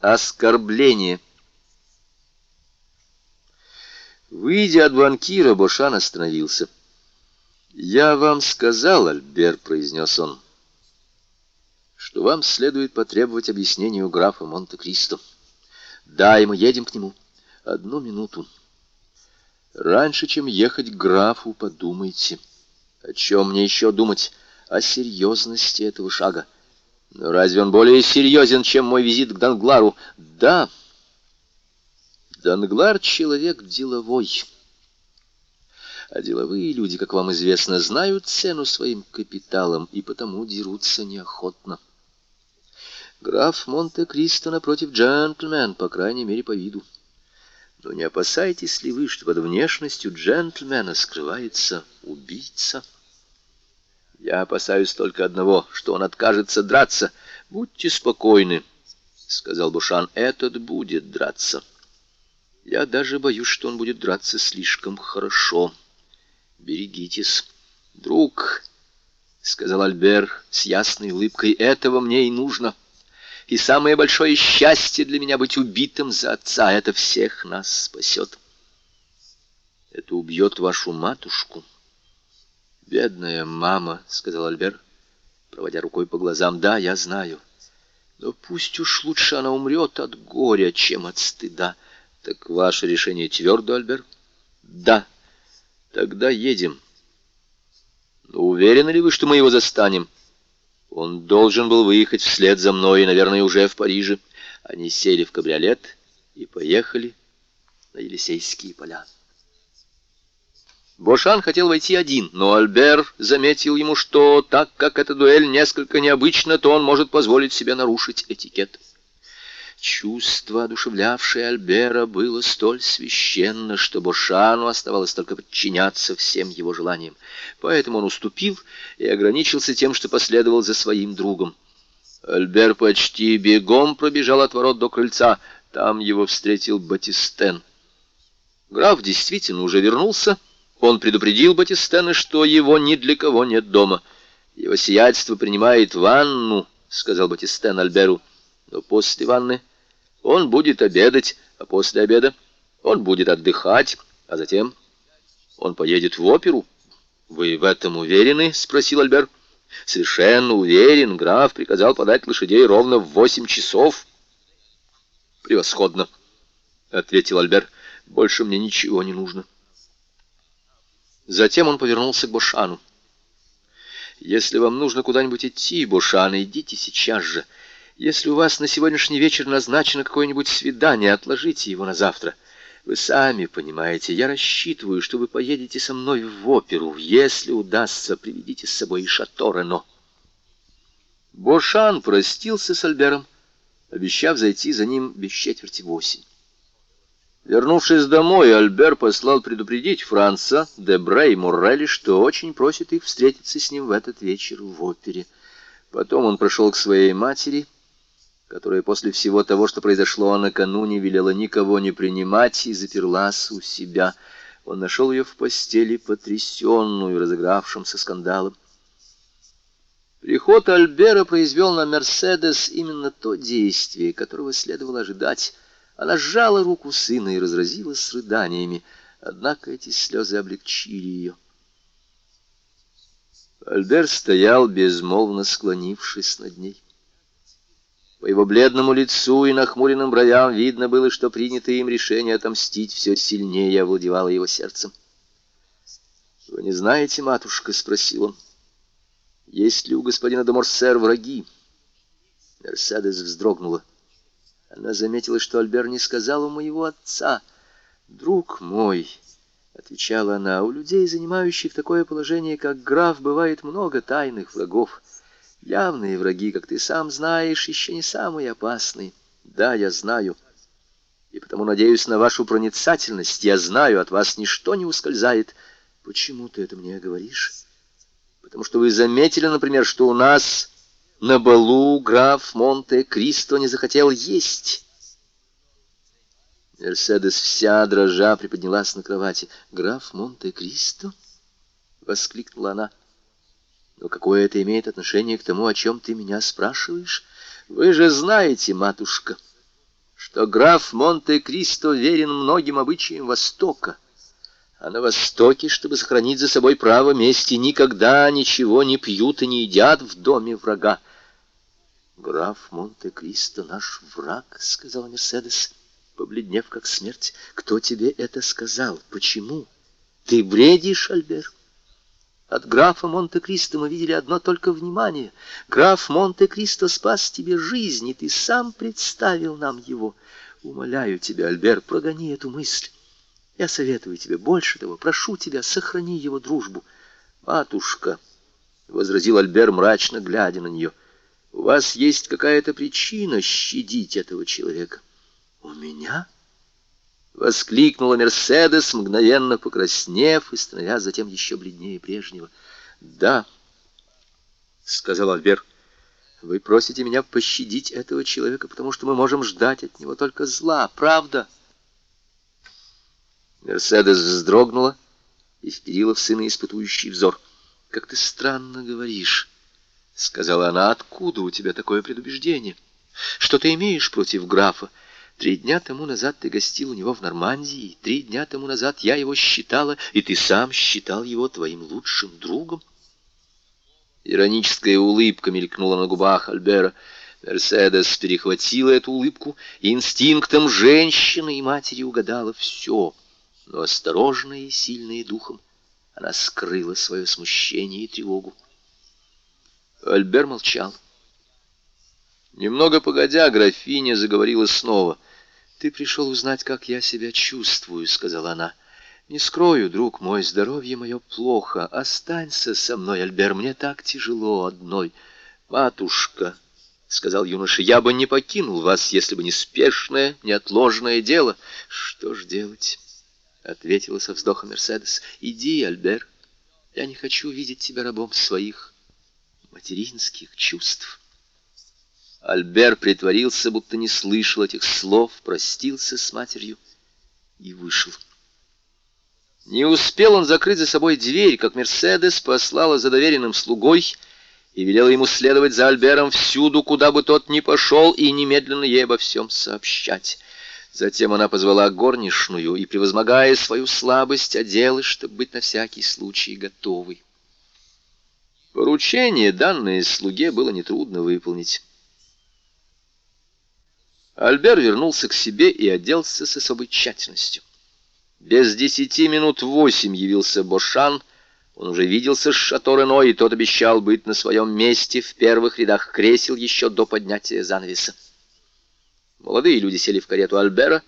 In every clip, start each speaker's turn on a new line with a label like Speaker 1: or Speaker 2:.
Speaker 1: Оскорбление. Выйдя от банкира, Бошан остановился. «Я вам сказал, Альбер», — произнес он, — «что вам следует потребовать объяснения у графа Монте-Кристо. Да, и мы едем к нему. Одну минуту. Раньше, чем ехать к графу, подумайте. О чем мне еще думать? О серьезности этого шага. Но разве он более серьезен, чем мой визит к Данглару? Да. Данглар — человек деловой. А деловые люди, как вам известно, знают цену своим капиталам и потому дерутся неохотно. Граф Монте-Кристо, напротив, джентльмен, по крайней мере, по виду. Но не опасайтесь ли вы, что под внешностью джентльмена скрывается убийца? Я опасаюсь только одного, что он откажется драться. Будьте спокойны, — сказал Бушан, — этот будет драться. Я даже боюсь, что он будет драться слишком хорошо. Берегитесь. Друг, — сказал Альбер с ясной улыбкой, — этого мне и нужно. И самое большое счастье для меня быть убитым за отца. Это всех нас спасет. Это убьет вашу матушку. «Бедная мама», — сказал Альбер, проводя рукой по глазам. «Да, я знаю. Но пусть уж лучше она умрет от горя, чем от стыда. Так ваше решение твердо, Альбер?» «Да. Тогда едем». Но уверены ли вы, что мы его застанем?» Он должен был выехать вслед за мной, наверное, уже в Париже. Они сели в кабриолет и поехали на Елисейские поля. Бошан хотел войти один, но Альбер заметил ему, что так как эта дуэль несколько необычна, то он может позволить себе нарушить этикет. Чувство, одушевлявшее Альбера, было столь священно, что Бошану оставалось только подчиняться всем его желаниям. Поэтому он уступил и ограничился тем, что последовал за своим другом. Альбер почти бегом пробежал от ворот до крыльца. Там его встретил Батистен. Граф действительно уже вернулся, — он предупредил Батистена, что его ни для кого нет дома. «Его сиятельство принимает ванну», — сказал Батистен Альберу. «Но после ванны он будет обедать, а после обеда он будет отдыхать, а затем он поедет в оперу». «Вы в этом уверены?» — спросил Альбер. «Совершенно уверен. Граф приказал подать лошадей ровно в восемь часов». «Превосходно», — ответил Альбер. «Больше мне ничего не нужно». Затем он повернулся к Бошану. «Если вам нужно куда-нибудь идти, Бошан, идите сейчас же. Если у вас на сегодняшний вечер назначено какое-нибудь свидание, отложите его на завтра. Вы сами понимаете, я рассчитываю, что вы поедете со мной в оперу. Если удастся, приведите с собой и Шато Рено». Бошан простился с Альбером, обещав зайти за ним без четверти восемь. Вернувшись домой, Альбер послал предупредить Франца, Дебре и Муррелли, что очень просит их встретиться с ним в этот вечер в опере. Потом он прошел к своей матери, которая после всего того, что произошло накануне, велела никого не принимать и заперлась у себя. Он нашел ее в постели, потрясенную разыгравшимся скандалом. Приход Альбера произвел на Мерседес именно то действие, которого следовало ожидать — она сжала руку сына и разразилась с рыданиями, однако эти слезы облегчили ее. Альбер стоял, безмолвно склонившись над ней. По его бледному лицу и нахмуренным бровям видно было, что принятое им решение отомстить все сильнее овладевало его сердцем. «Вы не знаете, матушка?» — спросил он. «Есть ли у господина де Морсер враги?» Мерседес вздрогнула. Она заметила, что Альбер не сказал у моего отца. «Друг мой», — отвечала она, — «у людей, занимающих такое положение, как граф, бывает много тайных врагов. Явные враги, как ты сам знаешь, еще не самые опасные. Да, я знаю. И потому надеюсь на вашу проницательность. Я знаю, от вас ничто не ускользает. Почему ты это мне говоришь? Потому что вы заметили, например, что у нас на балу граф Монте-Кристо не захотел есть. Мерседес вся дрожа приподнялась на кровати. «Граф Монте-Кристо?» — воскликнула она. «Но какое это имеет отношение к тому, о чем ты меня спрашиваешь? Вы же знаете, матушка, что граф Монте-Кристо верен многим обычаям Востока, а на Востоке, чтобы сохранить за собой право мести, никогда ничего не пьют и не едят в доме врага. «Граф Монте-Кристо наш враг», — сказала Мерседес, побледнев как смерть. «Кто тебе это сказал? Почему? Ты бредишь, Альбер?» От графа Монте-Кристо мы видели одно только внимание. Граф Монте-Кристо спас тебе жизнь, и ты сам представил нам его. Умоляю тебя, Альбер, прогони эту мысль. Я советую тебе больше того, прошу тебя, сохрани его дружбу. Матушка, — возразил Альбер, мрачно глядя на нее, — у вас есть какая-то причина щадить этого человека. У меня? Воскликнула Мерседес, мгновенно покраснев и становясь затем еще бледнее прежнего. Да, сказал Альбер, вы просите меня пощадить этого человека, потому что мы можем ждать от него только зла, правда? Мерседес вздрогнула и вперила в сына испытующий взор. Как ты странно говоришь. — сказала она, — откуда у тебя такое предубеждение? Что ты имеешь против графа? Три дня тому назад ты гостил у него в Нормандии, три дня тому назад я его считала, и ты сам считал его твоим лучшим другом. Ироническая улыбка мелькнула на губах Альбера. Мерседес перехватила эту улыбку, инстинктом женщины и матери угадала все. Но осторожная и сильная духом, она скрыла свое смущение и тревогу. Альбер молчал. Немного погодя, графиня заговорила снова. «Ты пришел узнать, как я себя чувствую», — сказала она. «Не скрою, друг мой, здоровье мое плохо. Останься со мной, Альбер, мне так тяжело одной». «Матушка», — сказал юноша, — «я бы не покинул вас, если бы не спешное, неотложное дело». «Что ж делать?» — ответила со вздохом Мерседес. «Иди, Альбер, я не хочу видеть тебя рабом своих материнских чувств. Альбер притворился, будто не слышал этих слов, простился с матерью и вышел. Не успел он закрыть за собой дверь, как Мерседес послала за доверенным слугой и велела ему следовать за Альбером всюду, куда бы тот ни пошел, и немедленно ей обо всем сообщать. Затем она позвала горничную и, превозмогая свою слабость, оделась, чтобы быть на всякий случай готовой. Поручение, данное слуге, было нетрудно выполнить. Альбер вернулся к себе и оделся с особой тщательностью. Без десяти минут восемь явился Бошан. Он уже виделся с Шато и тот обещал быть на своем месте в первых рядах кресел еще до поднятия занавеса. Молодые люди сели в карету Альбера,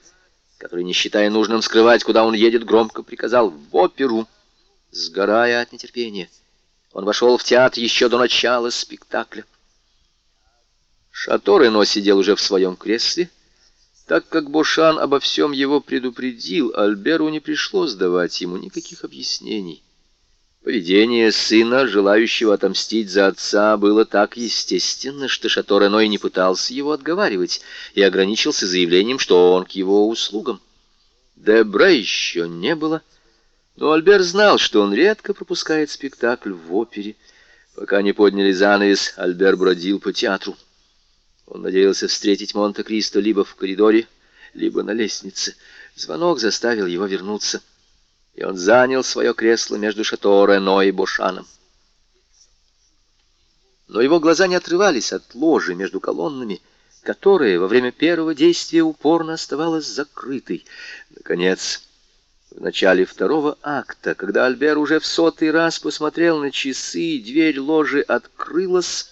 Speaker 1: который, не считая нужным скрывать, куда он едет, громко приказал «в оперу», сгорая от нетерпения. Он вошел в театр еще до начала спектакля. Шато Рено сидел уже в своем кресле. Так как Бошан обо всем его предупредил, Альберу не пришлось давать ему никаких объяснений. Поведение сына, желающего отомстить за отца, было так естественно, что Шато Рено и не пытался его отговаривать и ограничился заявлением, что он к его услугам. Дебре еще не было, — но Альбер знал, что он редко пропускает спектакль в опере. Пока не подняли занавес, Альбер бродил по театру. Он надеялся встретить Монте-Кристо либо в коридоре, либо на лестнице. Звонок заставил его вернуться, и он занял свое кресло между Шато Рено и Бошаном. Но его глаза не отрывались от ложи между колоннами, которая во время первого действия упорно оставалась закрытой. Наконец... В начале второго акта, когда Альбер уже в сотый раз посмотрел на часы, дверь ложи открылась,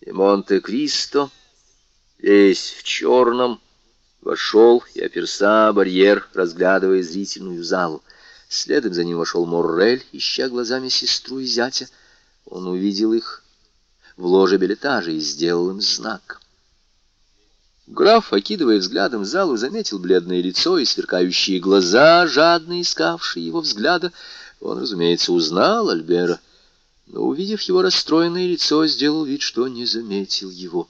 Speaker 1: и Монте-Кристо, весь в черном, вошел и оперся барьер, разглядывая зрительную залу. Следом за ним вошел Моррель, ища глазами сестру и зятя. Он увидел их в ложе билетажа и сделал им знак. Граф, окидывая взглядом залу, заметил бледное лицо и сверкающие глаза, жадно искавшие его взгляда. Он, разумеется, узнал Альбера, но, увидев его расстроенное лицо, сделал вид, что не заметил его.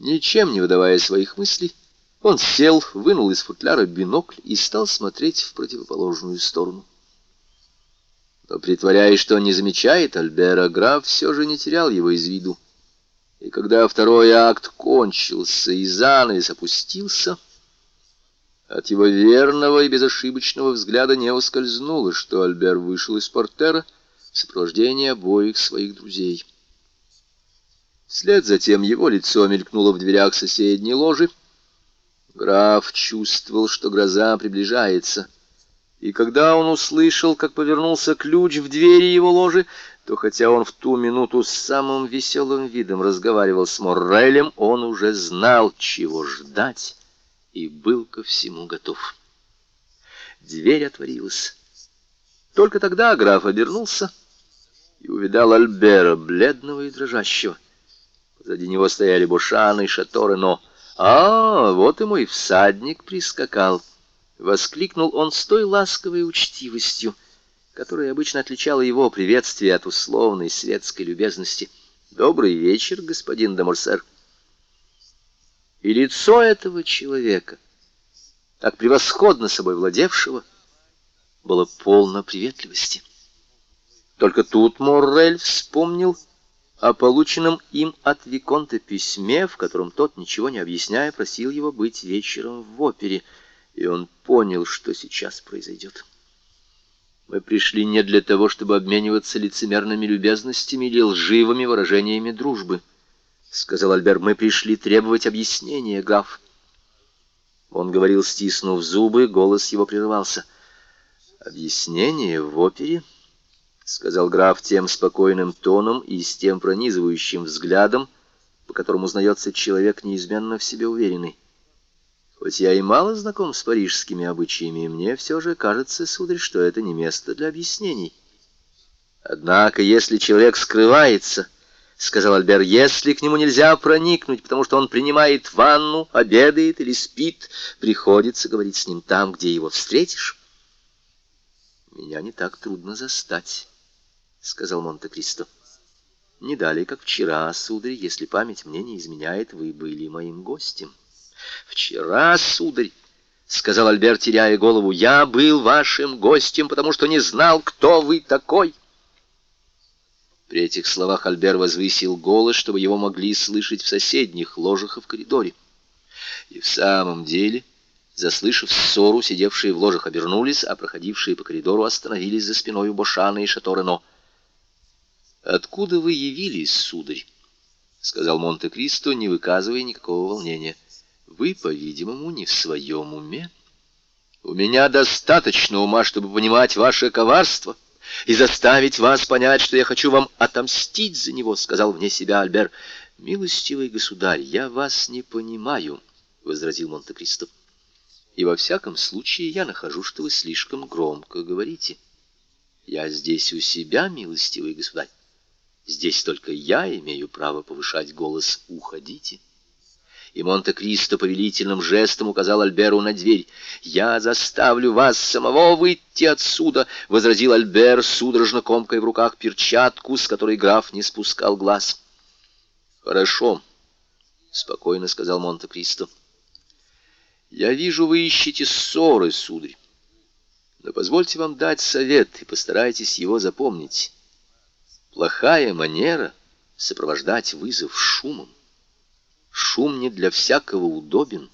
Speaker 1: Ничем не выдавая своих мыслей, он сел, вынул из футляра бинокль и стал смотреть в противоположную сторону. Но, притворяясь, что не замечает Альбера, граф все же не терял его из виду И когда второй акт кончился и занавес опустился, от его верного и безошибочного взгляда не ускользнуло, что Альбер вышел из портера в сопровождении обоих своих друзей. Вслед затем его лицо мелькнуло в дверях соседней ложи. Граф чувствовал, что гроза приближается, и когда он услышал, как повернулся ключ в двери его ложи, то хотя он в ту минуту с самым веселым видом разговаривал с Моррелем, он уже знал, чего ждать и был ко всему готов. Дверь отворилась. Только тогда граф обернулся и увидал Альбера, бледного и дрожащего. Позади него стояли Бушан и Шаторы, но... «А, вот и мой всадник прискакал!» — воскликнул он с той ласковой учтивостью, которая обычно отличала его приветствие от условной светской любезности. «Добрый вечер, господин де Морсер!» И лицо этого человека, так превосходно собой владевшего, было полно приветливости. Только тут Моррель вспомнил о полученном им от Виконта письме, в котором тот, ничего не объясняя, просил его быть вечером в опере, и он понял, что сейчас произойдет. Мы пришли не для того, чтобы обмениваться лицемерными любезностями или лживыми выражениями дружбы. — сказал Альбер, — мы пришли требовать объяснения, граф. Он говорил, стиснув зубы, голос его прерывался. «Объяснение в опере?» — сказал граф тем спокойным тоном и с тем пронизывающим взглядом, по которому узнается человек, неизменно в себе уверенный. Хоть я и мало знаком с парижскими обычаями, мне все же кажется, сударь, что это не место для объяснений. Однако, если человек скрывается — сказал Альбер, — если к нему нельзя проникнуть, потому что он принимает ванну, обедает или спит, приходится говорить с ним там, где его встретишь. Меня не так трудно застать, — сказал Монте-Кристо. Не далее, как вчера, сударь, если память мне не изменяет, вы были моим гостем. Вчера, сударь, — сказал Альбер, теряя голову, — я был вашим гостем, потому что не знал, кто вы такой. При этих словах Альбер возвысил голос, чтобы его могли слышать в соседних ложах и в коридоре. И в самом деле, заслышав ссору, сидевшие в ложах обернулись, а проходившие по коридору остановились за спиной у Бошана и Шаторено. «Откуда вы явились, сударь?» — сказал Монте-Кристо, не выказывая никакого волнения. «Вы, по-видимому, не в своем уме. У меня достаточно ума, чтобы понимать ваше коварство» и заставить вас понять, что я хочу вам отомстить за него», — сказал вне себя Альбер. «Милостивый государь, я вас не понимаю», — возразил Монте-Кристо. «И во всяком случае я нахожу, что вы слишком громко говорите. Я здесь у себя, милостивый государь. Здесь только я имею право повышать голос. Уходите» и Монте-Кристо повелительным жестом указал Альберу на дверь. «Я заставлю вас самого выйти отсюда», — возразил Альбер, судорожно комкой в руках перчатку, с которой граф не спускал глаз. «Хорошо», — спокойно сказал Монте-Кристо. «Я вижу, вы ищете ссоры, сударь. Но позвольте вам дать совет и постарайтесь его запомнить. Плохая манера — сопровождать вызов шумом. Шум не для всякого удобен,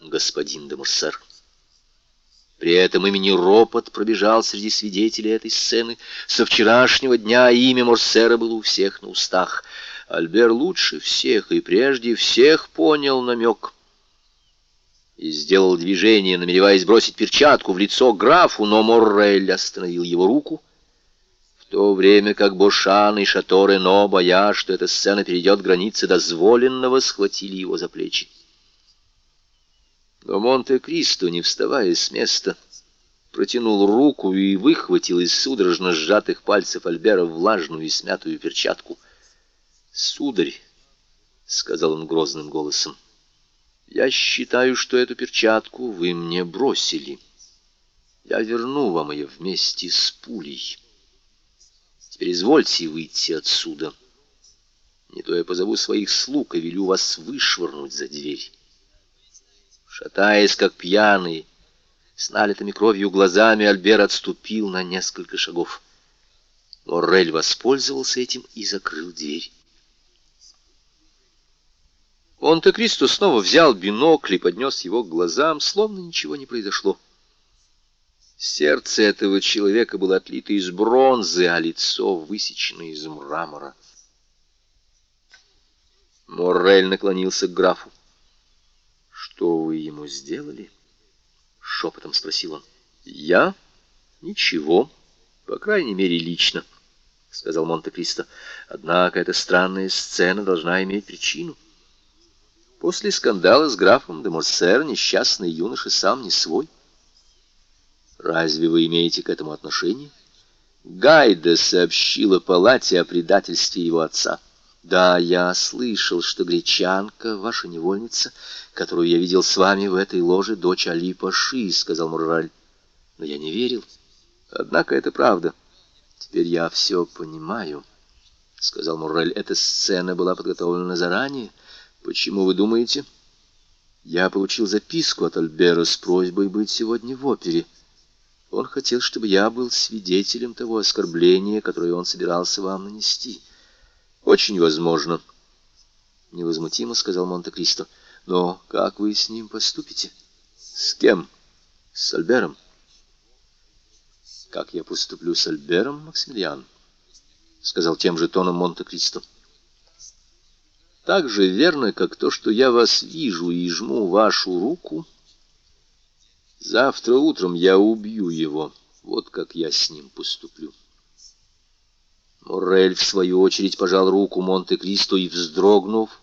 Speaker 1: господин де Мурсер. При этом имени ропот пробежал среди свидетелей этой сцены. Со вчерашнего дня имя Морсера было у всех на устах. Альбер лучше всех и прежде всех понял намек. И сделал движение, намереваясь бросить перчатку в лицо графу, но Моррель остановил его руку то время как Бошан и Шатор-Эно, боясь, что эта сцена перейдет границы дозволенного, схватили его за плечи. Но Монте-Кристо, не вставая с места, протянул руку и выхватил из судорожно сжатых пальцев Альбера влажную и смятую перчатку. «Сударь», — сказал он грозным голосом, — «я считаю, что эту перчатку вы мне бросили. Я верну вам ее вместе с пулей». Теперь извольте выйти отсюда. Не то я позову своих слуг и велю вас вышвырнуть за дверь. Шатаясь, как пьяный, с налитыми кровью глазами, Альбер отступил на несколько шагов. Моррель воспользовался этим и закрыл дверь. Монте-Кристо снова взял бинокль и поднес его к глазам, словно ничего не произошло. Сердце этого человека было отлито из бронзы, а лицо высечено из мрамора. Моррель наклонился к графу. «Что вы ему сделали?» — шепотом спросил он. «Я? Ничего. По крайней мере, лично», — сказал Монте-Кристо. «Однако эта странная сцена должна иметь причину». После скандала с графом де Морсер несчастный юноша сам не свой. Разве вы имеете к этому отношение? Гайда сообщила палате о предательстве его отца. Да, я слышал, что гречанка, ваша невольница, которую я видел с вами в этой ложе, дочь Али Паши, сказал Мурраль. Но я не верил. Однако это правда. Теперь я все понимаю, сказал Муррель. Эта сцена была подготовлена заранее. Почему вы думаете? Я получил записку от Альбера с просьбой быть сегодня в опере. Он хотел, чтобы я был свидетелем того оскорбления, которое он собирался вам нанести. Очень возможно, невозмутимо сказал Монте-Кристо. Но как вы с ним поступите? С кем? С Альбером? Как я поступлю с Альбером, Максимилиан? сказал тем же тоном Монте-Кристо. Так же верно, как то, что я вас вижу и жму вашу руку. Завтра утром я убью его. Вот как я с ним поступлю. Моррель, в свою очередь, пожал руку Монте-Кристо и, вздрогнув,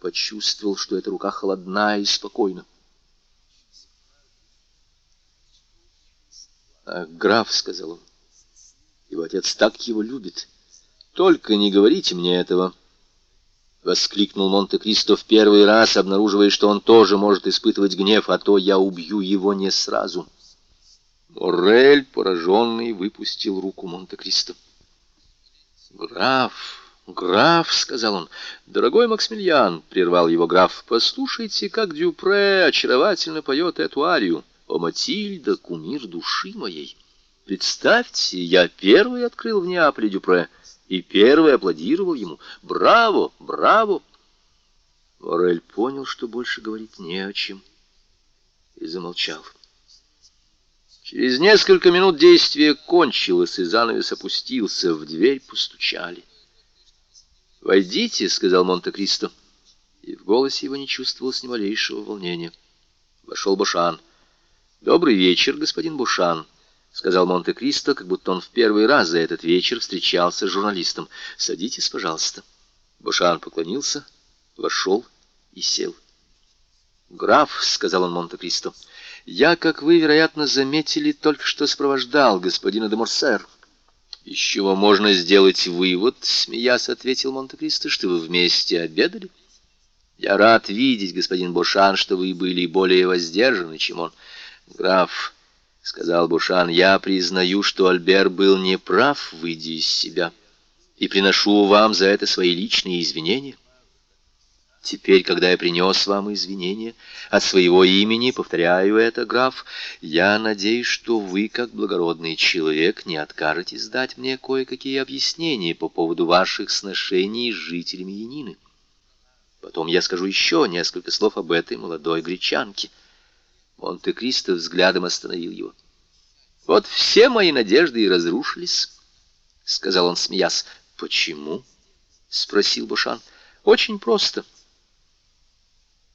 Speaker 1: почувствовал, что эта рука холодна и спокойна. «Ах, граф», — сказал он, — «его отец так его любит. Только не говорите мне этого». — воскликнул Монте-Кристо в первый раз, обнаруживая, что он тоже может испытывать гнев, а то я убью его не сразу. Моррель, пораженный, выпустил руку Монте-Кристо. «Граф, граф», — сказал он, — «дорогой Максимилиан», — прервал его граф, — «послушайте, как Дюпре очаровательно поет эту арию. О, Матильда, кумир души моей! Представьте, я первый открыл в Неаполе Дюпре» и первый аплодировал ему. «Браво! Браво!» Морель понял, что больше говорить не о чем, и замолчал. Через несколько минут действие кончилось, и занавес опустился, в дверь постучали. «Войдите», — сказал Монте-Кристо, и в голосе его не чувствовалось ни малейшего волнения. Вошел Бушан. «Добрый вечер, господин Бушан», — сказал Монте-Кристо, как будто он в первый раз за этот вечер встречался с журналистом. «Садитесь, пожалуйста». Бушан поклонился, вошел и сел. «Граф», — сказал он Монте-Кристо, — «я, как вы, вероятно, заметили, только что сопровождал господина де Морсер». «Из чего можно сделать вывод?» — смеясь ответил Монте-Кристо, — «что вы вместе обедали». «Я рад видеть, господин Бушан, что вы были более воздержаны, чем он». «Граф», — сказал Бушан, — я признаю, что Альбер был неправ, выйдя из себя, и приношу вам за это свои личные извинения. Теперь, когда я принес вам извинения от своего имени, повторяю это, граф, я надеюсь, что вы, как благородный человек, не откажетесь дать мне кое-какие объяснения по поводу ваших сношений с жителями Янины. Потом я скажу еще несколько слов об этой молодой гречанке — Монте-Кристо взглядом остановил его. «Вот все мои надежды и разрушились», — сказал он, смеясь. «Почему?» — спросил Бушан. «Очень просто.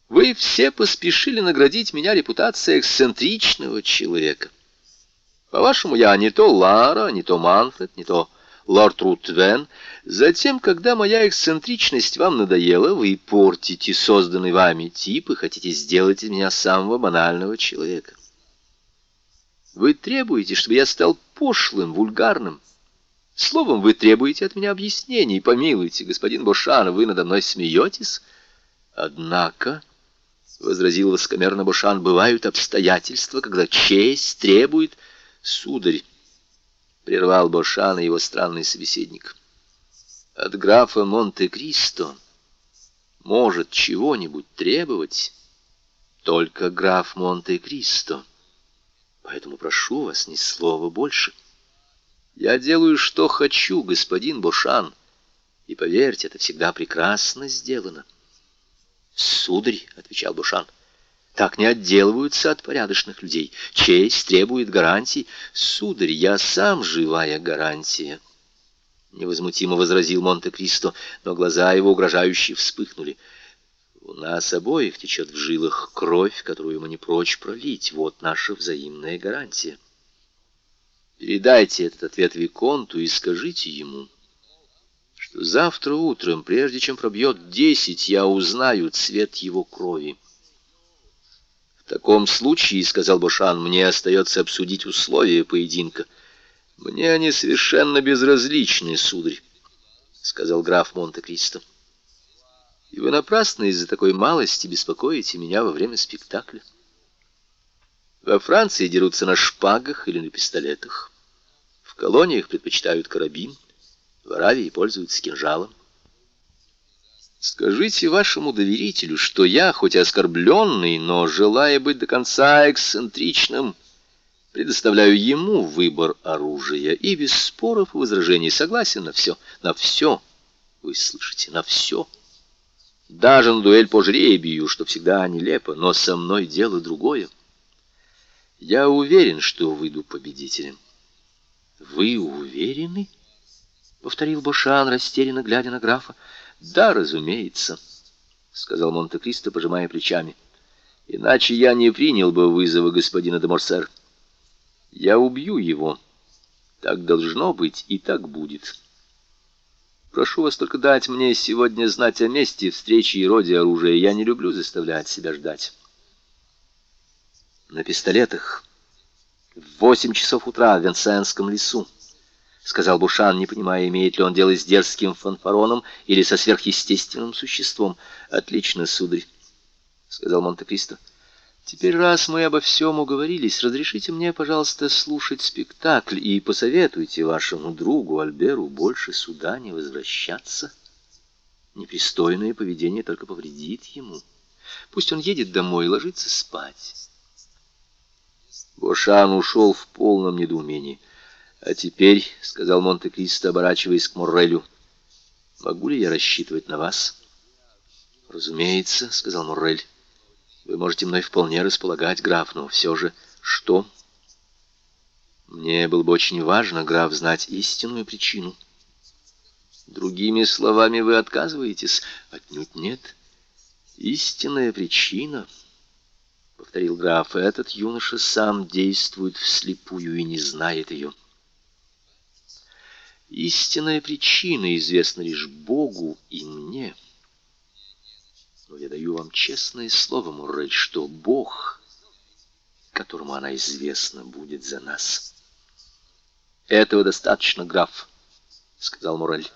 Speaker 1: Вы все поспешили наградить меня репутацией эксцентричного человека. По-вашему, я не то Лара, не то Манфред, не то лорд Рутвен. Затем, когда моя эксцентричность вам надоела, вы портите созданный вами тип и хотите сделать из меня самого банального человека. Вы требуете, чтобы я стал пошлым, вульгарным. Словом, вы требуете от меня объяснений. Помилуйте, господин Бошан, вы надо мной смеетесь. Однако, — возразил воскомерно Бошан, — бывают обстоятельства, когда честь требует... Сударь, прервал Бошана его странный собеседник. От графа Монте-Кристо может чего-нибудь требовать только граф Монте-Кристо. Поэтому прошу вас ни слова больше. Я делаю, что хочу, господин Бошан, и поверьте, это всегда прекрасно сделано. Сударь, — отвечал Бушан, — так не отделываются от порядочных людей. Честь требует гарантий. Сударь, я сам живая гарантия. Невозмутимо возразил Монте-Кристо, но глаза его угрожающе вспыхнули. У нас обоих течет в жилах кровь, которую мы не прочь пролить. Вот наша взаимная гарантия. Передайте этот ответ Виконту и скажите ему, что завтра утром, прежде чем пробьет десять, я узнаю цвет его крови. В таком случае, — сказал Бошан, — мне остается обсудить условия поединка. Мне они совершенно безразличны, сударь, — сказал граф Монте-Кристо. И вы напрасно из-за такой малости беспокоите меня во время спектакля. Во Франции дерутся на шпагах или на пистолетах. В колониях предпочитают карабин, в Аравии пользуются кинжалом. Скажите вашему доверителю, что я, хоть и оскорбленный, но, желая быть до конца эксцентричным, предоставляю ему выбор оружия и без споров и возражений согласен на все, на все, вы слышите, на все. Даже на дуэль по жребию, что всегда нелепо, но со мной дело другое. Я уверен, что выйду победителем. Вы уверены? Повторил Бошан, растерянно глядя на графа. Да, разумеется, сказал Монте-Кристо, пожимая плечами. Иначе я не принял бы вызова господина де Морсер. Я убью его. Так должно быть и так будет. Прошу вас только дать мне сегодня знать о месте встречи и роде оружия. Я не люблю заставлять себя ждать на пистолетах. В восемь часов утра в Венсенском лесу, — сказал Бушан, не понимая, имеет ли он дело с дерзким фанфароном или со сверхъестественным существом. — Отлично, сударь, — сказал Монте-Кристо. — Теперь, раз мы обо всем уговорились, разрешите мне, пожалуйста, слушать спектакль и посоветуйте вашему другу Альберу больше сюда не возвращаться. Непристойное поведение только повредит ему. Пусть он едет домой и ложится спать. Бошан ушел в полном недоумении. «А теперь», — сказал Монте-Кристо, оборачиваясь к Моррелю, — «могу ли я рассчитывать на вас?» «Разумеется», — сказал Моррель. «Вы можете мной вполне располагать, граф, но все же...» «Что?» «Мне было бы очень важно, граф, знать истинную причину». «Другими словами, вы отказываетесь?» «Отнюдь нет. Истинная причина...» — повторил граф, — этот юноша сам действует вслепую и не знает ее. Истинная причина известна лишь Богу и мне. Но я даю вам честное слово, Муррель, что Бог, которому она известна, будет за нас. Этого достаточно, граф, — сказал Муррель.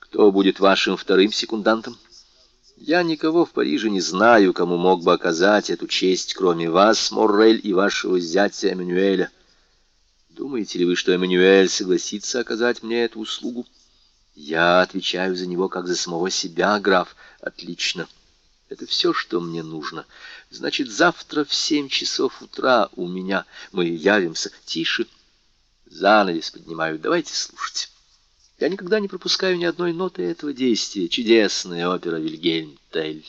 Speaker 1: Кто будет вашим вторым секундантом? Я никого в Париже не знаю, кому мог бы оказать эту честь, кроме вас, Моррель, и вашего зятя Эммануэля. Думаете ли вы, что Эммануэль согласится оказать мне эту услугу? Я отвечаю за него, как за самого себя, граф. Отлично. Это все, что мне нужно. Значит, завтра в семь часов утра у меня мы явимся. Тише. Занавес поднимают. Давайте слушать. Я никогда не пропускаю ни одной ноты этого действия. Чудесная опера Вильгельм Тель.